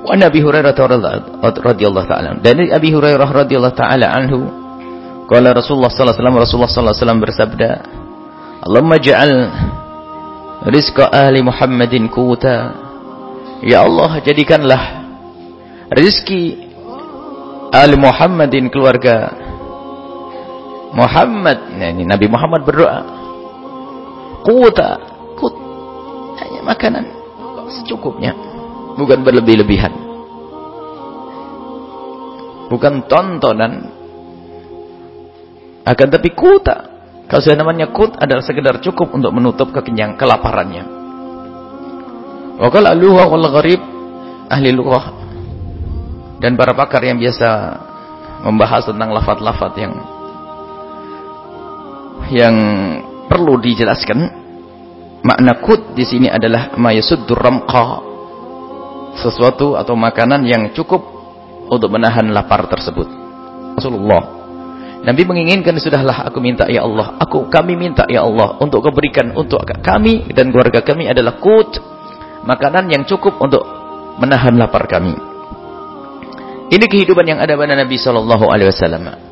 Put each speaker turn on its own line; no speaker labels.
Wa Nabi Hurairah radhiyallahu taala. Dan Abi Hurairah radhiyallahu taala anhu qala Rasulullah sallallahu alaihi wasallam Rasulullah sallallahu bersabda, "Allahumma ja'al rizqa ahli Muhammadin quta." Ya Allah, jadikanlah rezeki ahli Muhammadin keluarga Muhammad. Nah, ini Nabi Muhammad berdoa. Quta, kut hanya makanan secukupnya bukan berlebih-lebihan. Bukan tontonan. Akan tapi kuta. Kalau saya namanya kut adalah sekedar cukup untuk menutup kekenyang kelaparannya. Wakal aluha wal gharib ahli lughah dan para pakar yang biasa membahas tentang lafat-lafat yang yang perlu dijelaskan makna kut di sini adalah mayasuddur ramqa sesuatu atau makanan yang cukup untuk menahan lapar tersebut. Rasulullah Nabi menginginkan sudahlah aku minta ya Allah, aku kami minta ya Allah untuk keberikan untuk kami dan keluarga kami adalah kut makanan yang cukup untuk menahan lapar kami. Ini kehidupan yang ada pada Nabi sallallahu alaihi wasallam.